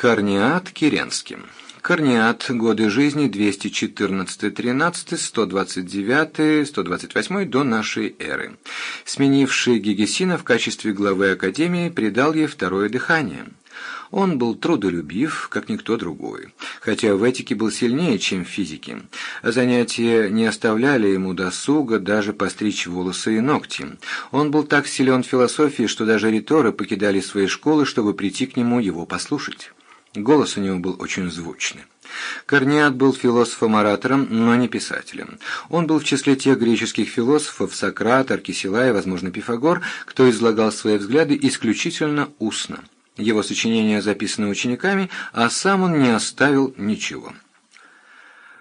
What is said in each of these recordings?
Корнеат Киренский. Корнеат. Годы жизни 214-13, 129-128 до нашей эры. Сменивший Гегесина в качестве главы Академии придал ей второе дыхание. Он был трудолюбив, как никто другой, хотя в этике был сильнее, чем в физике. Занятия не оставляли ему досуга даже постричь волосы и ногти. Он был так силен в философии, что даже риторы покидали свои школы, чтобы прийти к нему его послушать. Голос у него был очень звучный. Корнеат был философом-оратором, но не писателем. Он был в числе тех греческих философов Сократ, Аркисила и, возможно, Пифагор, кто излагал свои взгляды исключительно устно. Его сочинения записаны учениками, а сам он не оставил ничего.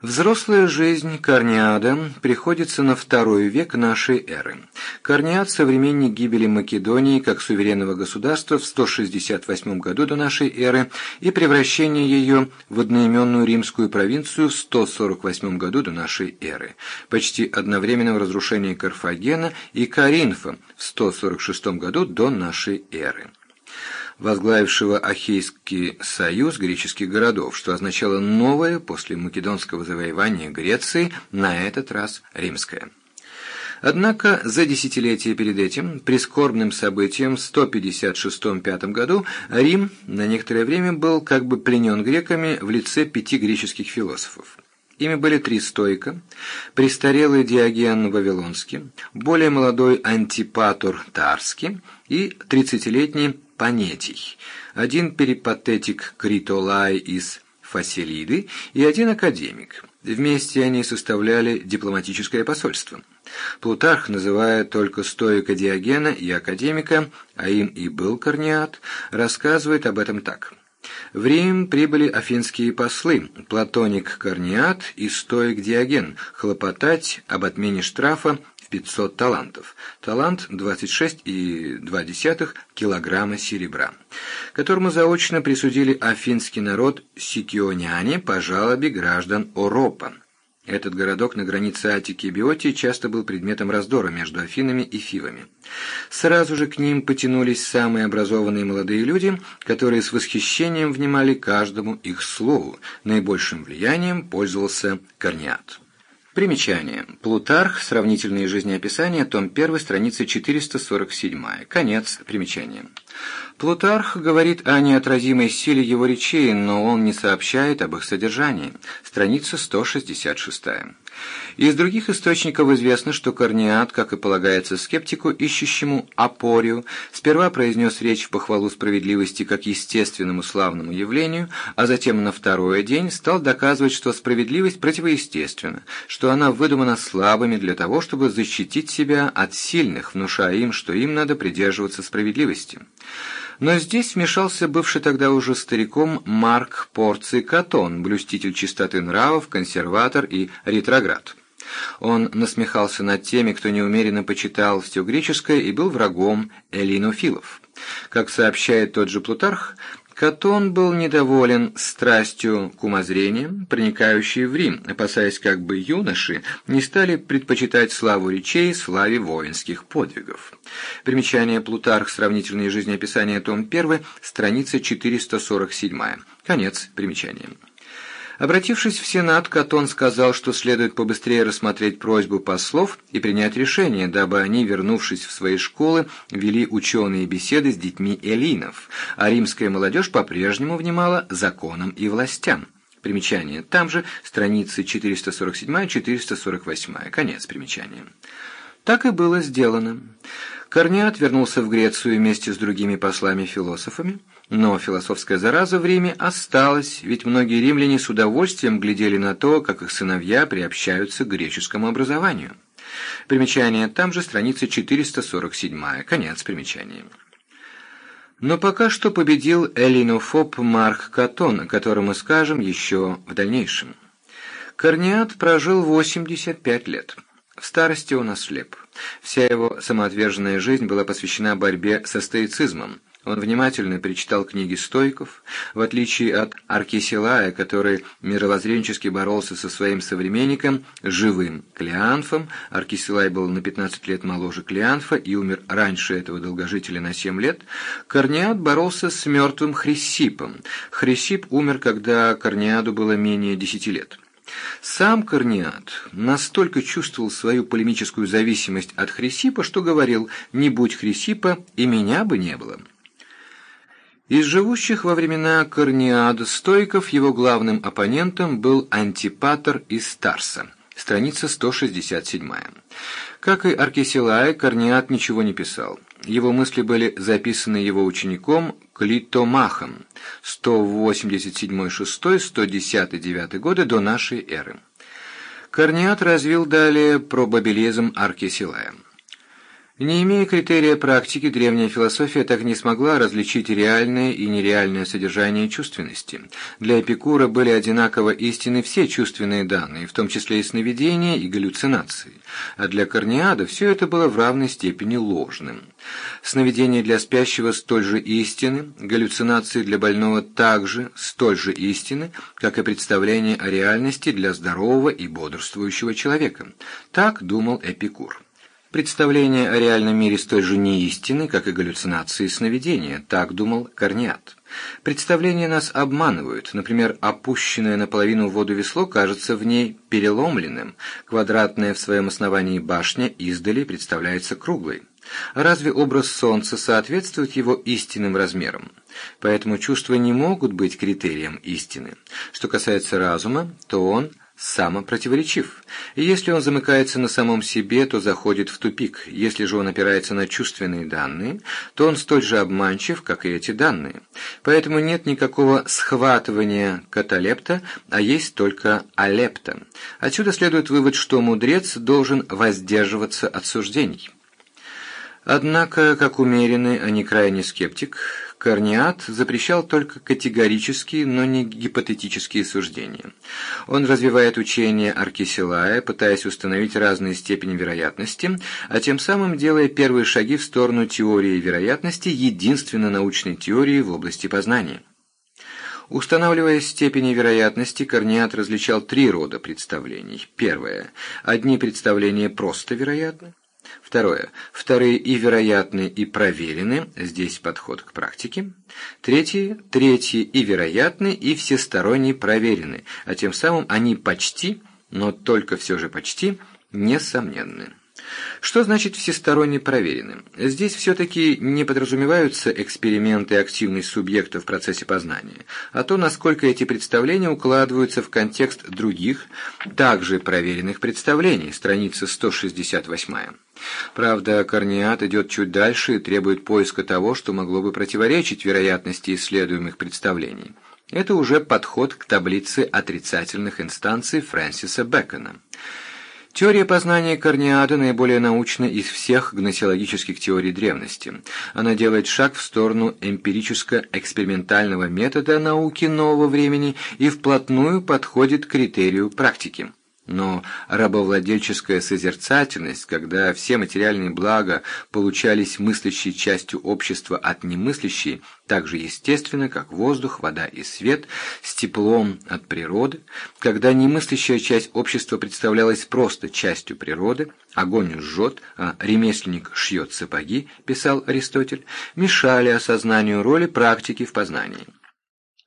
Взрослая жизнь Корниада приходится на второй век нашей эры. Корниад – современник гибели Македонии как суверенного государства в 168 году до нашей эры и превращения ее в одноименную римскую провинцию в 148 году до нашей эры, почти одновременного разрушения Карфагена и Каринфа в 146 году до нашей эры возглавившего Ахейский союз греческих городов, что означало новое после македонского завоевания Греции, на этот раз римское. Однако за десятилетие перед этим, прискорбным событием в 156-5 году, Рим на некоторое время был как бы пленен греками в лице пяти греческих философов. Ими были три стойка, престарелый Диоген Вавилонский, более молодой Антипатор Тарский и тридцатилетний Панетий, один перипатетик Критолай из Фасилиды и один академик. Вместе они составляли дипломатическое посольство. Плутарх, называя только стоика Диогена и академика, а им и был Корнеат, рассказывает об этом так. В Рим прибыли афинские послы Платоник Корнеат и стоик Диоген хлопотать об отмене штрафа 500 талантов. Талант 26,2 килограмма серебра, которому заочно присудили афинский народ сикионяне по жалобе граждан Оропа. Этот городок на границе Атики и Биотии часто был предметом раздора между Афинами и Фивами. Сразу же к ним потянулись самые образованные молодые люди, которые с восхищением внимали каждому их слову. Наибольшим влиянием пользовался Корниат. Примечание. Плутарх. Сравнительные жизнеописания. Том 1. Страница 447. Конец примечания. Плутарх говорит о неотразимой силе его речей, но он не сообщает об их содержании. Страница 166. Из других источников известно, что Корнеат, как и полагается скептику, ищущему опорию, сперва произнес речь в похвалу справедливости как естественному славному явлению, а затем на второй день стал доказывать, что справедливость противоестественна, что она выдумана слабыми для того, чтобы защитить себя от сильных, внушая им, что им надо придерживаться справедливости. Но здесь вмешался бывший тогда уже стариком Марк Порций Катон, блюститель чистоты нравов, консерватор и ретроград. Он насмехался над теми, кто неумеренно почитал все греческое и был врагом эллинофилов. Как сообщает тот же Плутарх, Катон был недоволен страстью к умозрениям, проникающей в Рим, опасаясь, как бы юноши не стали предпочитать славу речей славе воинских подвигов. Примечание Плутарх «Сравнительные жизнеописания», том 1, страница 447. Конец примечания. Обратившись в Сенат, Катон сказал, что следует побыстрее рассмотреть просьбу послов и принять решение, дабы они, вернувшись в свои школы, вели ученые беседы с детьми эллинов, а римская молодежь по-прежнему внимала законам и властям. Примечание. Там же страницы 447-448. Конец примечания. Так и было сделано. Корнеат вернулся в Грецию вместе с другими послами-философами, но философская зараза в Риме осталась, ведь многие римляне с удовольствием глядели на то, как их сыновья приобщаются к греческому образованию. Примечание, там же страница 447, конец примечания. Но пока что победил эллинофоб Марк Катон, о котором мы скажем еще в дальнейшем. Корнеат прожил 85 лет. В старости он ослеп. Вся его самоотверженная жизнь была посвящена борьбе со стоицизмом. Он внимательно перечитал книги стойков. В отличие от Аркисилая, который мировоззренчески боролся со своим современником, живым Клеанфом, Аркисилай был на 15 лет моложе Клеанфа и умер раньше этого долгожителя на 7 лет, Корнеад боролся с мертвым Хрисипом. Хрисип умер, когда Корнеаду было менее 10 лет. Сам Корнеат настолько чувствовал свою полемическую зависимость от Хрисипа, что говорил «не будь Хрисипа, и меня бы не было». Из живущих во времена Корнеада стойков его главным оппонентом был Антипатр из Тарса, страница 167. Как и Аркисилай, Корнеад ничего не писал. Его мысли были записаны его учеником Клитомахом 187-6-110-9 годы до нашей эры. Корнеад развил далее пробабилизм Аркисилая. Не имея критерия практики, древняя философия так не смогла различить реальное и нереальное содержание чувственности. Для Эпикура были одинаково истины все чувственные данные, в том числе и сновидения и галлюцинации. А для Корнеада все это было в равной степени ложным. Сновидения для спящего столь же истины, галлюцинации для больного также столь же истины, как и представление о реальности для здорового и бодрствующего человека. Так думал Эпикур. Представление о реальном мире столь же неистинны, как и галлюцинации и сновидения, так думал Корнеат. Представления нас обманывают, например, опущенное наполовину в воду весло кажется в ней переломленным, квадратная в своем основании башня издали представляется круглой. Разве образ солнца соответствует его истинным размерам? Поэтому чувства не могут быть критерием истины. Что касается разума, то он – самопротиворечив. Если он замыкается на самом себе, то заходит в тупик. Если же он опирается на чувственные данные, то он столь же обманчив, как и эти данные. Поэтому нет никакого схватывания каталепта, а есть только алепта. Отсюда следует вывод, что мудрец должен воздерживаться от суждений. Однако, как умеренный, а не крайний скептик, Корнеат запрещал только категорические, но не гипотетические суждения. Он развивает учение Аркисилая, пытаясь установить разные степени вероятности, а тем самым делая первые шаги в сторону теории вероятности, единственной научной теории в области познания. Устанавливая степени вероятности, Корнеат различал три рода представлений. Первое. Одни представления просто вероятны. Второе. Вторые и вероятны, и проверены. Здесь подход к практике. Третье. Третьи и вероятны, и всесторонне проверены, а тем самым они почти, но только все же почти, несомненны. Что значит всесторонне проверенным? Здесь все-таки не подразумеваются эксперименты активных субъектов в процессе познания, а то, насколько эти представления укладываются в контекст других, также проверенных представлений, страница 168. Правда, Корнеат идет чуть дальше и требует поиска того, что могло бы противоречить вероятности исследуемых представлений. Это уже подход к таблице отрицательных инстанций Фрэнсиса Бэкона. Теория познания Корнеада наиболее научна из всех гносеологических теорий древности. Она делает шаг в сторону эмпирическо-экспериментального метода науки нового времени и вплотную подходит к критерию практики. Но рабовладельческая созерцательность, когда все материальные блага получались мыслящей частью общества от немыслящей, так же естественно, как воздух, вода и свет, с теплом от природы, когда немыслящая часть общества представлялась просто частью природы, огонь жжет, а ремесленник шьет сапоги, писал Аристотель, мешали осознанию роли практики в познании.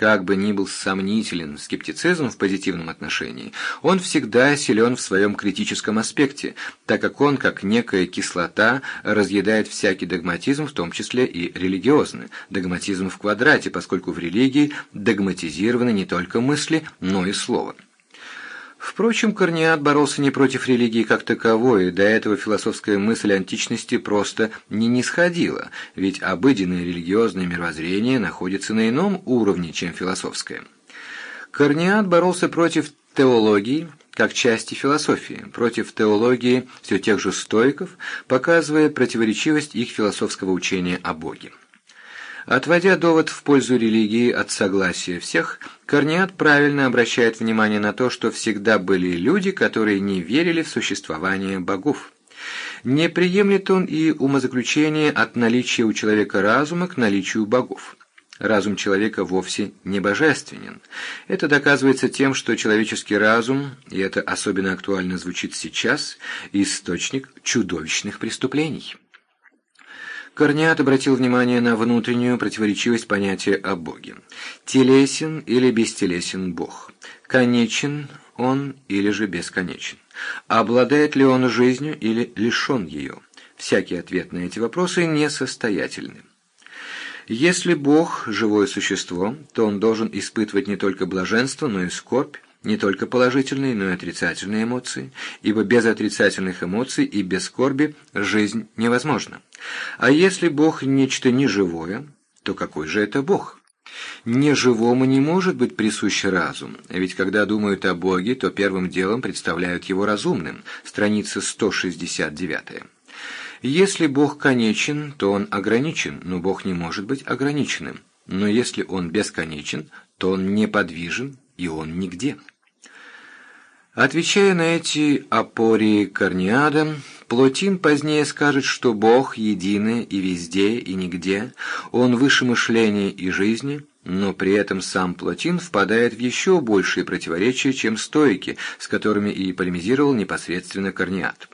Как бы ни был сомнителен скептицизм в позитивном отношении, он всегда силен в своем критическом аспекте, так как он, как некая кислота, разъедает всякий догматизм, в том числе и религиозный, догматизм в квадрате, поскольку в религии догматизированы не только мысли, но и слово. Впрочем, Корнеат боролся не против религии как таковой, и до этого философская мысль античности просто не нисходила, ведь обыденное религиозное мировоззрение находится на ином уровне, чем философское. Корнеат боролся против теологии, как части философии, против теологии все тех же стоиков, показывая противоречивость их философского учения о Боге. Отводя довод в пользу религии от согласия всех, Корнеат правильно обращает внимание на то, что всегда были люди, которые не верили в существование богов. Не приемлет он и умозаключение от наличия у человека разума к наличию богов. Разум человека вовсе не божественен. Это доказывается тем, что человеческий разум, и это особенно актуально звучит сейчас, источник чудовищных преступлений. Корнят обратил внимание на внутреннюю противоречивость понятия о Боге. Телесен или бестелесен Бог? Конечен он или же бесконечен? Обладает ли он жизнью или лишен ее? Всякий ответ на эти вопросы несостоятельны. Если Бог – живое существо, то он должен испытывать не только блаженство, но и скорбь, не только положительные, но и отрицательные эмоции, ибо без отрицательных эмоций и без скорби жизнь невозможна. А если Бог – нечто неживое, то какой же это Бог? Неживому не может быть присущ разум, ведь когда думают о Боге, то первым делом представляют его разумным, страница 169. Если Бог конечен, то Он ограничен, но Бог не может быть ограниченным. Но если Он бесконечен, то Он неподвижен, и Он нигде. Отвечая на эти апории Корниада, Плотин позднее скажет, что Бог единый и везде, и нигде, Он выше мышления и жизни, но при этом сам Плотин впадает в еще большие противоречия, чем стойки, с которыми и полемизировал непосредственно Корниад.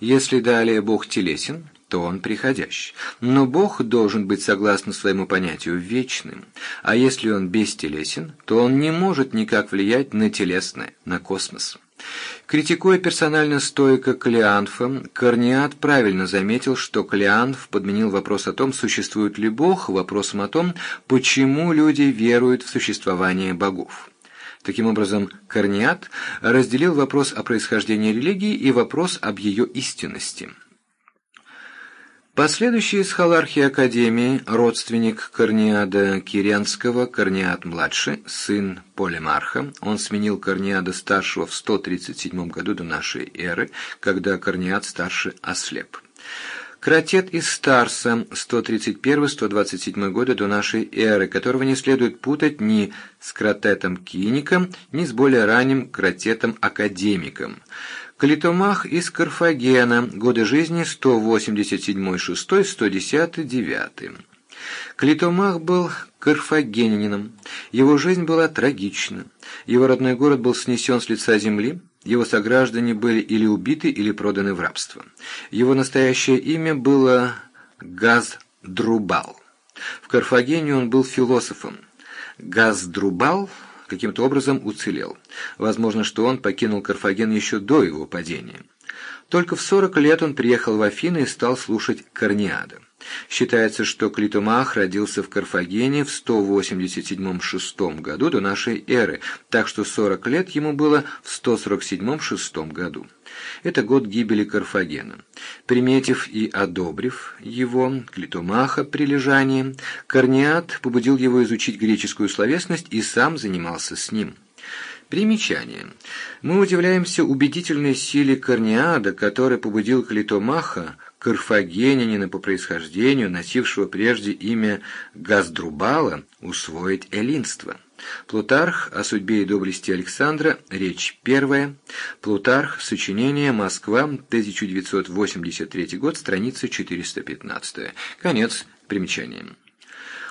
Если далее Бог телесен, то он приходящий. Но Бог должен быть, согласно своему понятию, вечным. А если он бестелесен, то он не может никак влиять на телесное, на космос. Критикуя персонально стойка Клеанфа, Корниат правильно заметил, что Клеанф подменил вопрос о том, существует ли Бог, вопросом о том, почему люди веруют в существование богов. Таким образом, Корниат разделил вопрос о происхождении религии и вопрос об ее истинности. Последующий из Халархии Академии, родственник Корниада Киренского, Корниад-младший, сын Полимарха, он сменил Корниада-старшего в 137 году до нашей эры, когда Корниад-старший ослеп. Кратет из Старса, 131-127 годы до нашей эры, которого не следует путать ни с Кратетом Киником, ни с более ранним Кратетом Академиком. Калитомах из Карфагена, годы жизни 187-6, 110-9. Клитомах был карфагенинином. Его жизнь была трагична. Его родной город был снесен с лица земли, его сограждане были или убиты, или проданы в рабство. Его настоящее имя было Газдрубал. В Карфагене он был философом. Газдрубал каким-то образом уцелел. Возможно, что он покинул Карфаген еще до его падения. Только в 40 лет он приехал в Афины и стал слушать Корниада. Считается, что Клитомах родился в Карфагене в 187-6 году до нашей эры, так что 40 лет ему было в 147-6 году. Это год гибели Карфагена. Приметив и одобрив его, Клитомаха, прилежание, Корниат побудил его изучить греческую словесность и сам занимался с ним. Примечание. Мы удивляемся убедительной силе Корниада, который побудил Клитомаха карфагенянина по происхождению, носившего прежде имя Газдрубала, усвоить эллинство. Плутарх о судьбе и доблести Александра, речь первая. Плутарх, сочинение, Москва, 1983 год, страница 415. Конец примечания.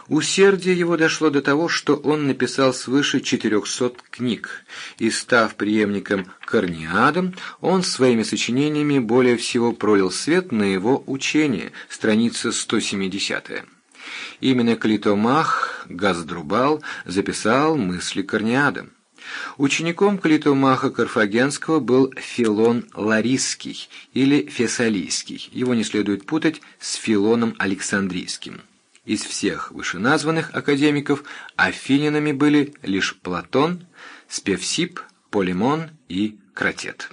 Усердие его дошло до того, что он написал свыше 400 книг, и, став преемником Корниадом, он своими сочинениями более всего пролил свет на его учение, страница 170 Именно Клитомах Газдрубал записал мысли Корниада. Учеником Клитомаха Карфагенского был Филон Ларисский или Фессалийский, его не следует путать с Филоном Александрийским. Из всех вышеназванных академиков афининами были лишь Платон, Спевсип, Полимон и Кратет.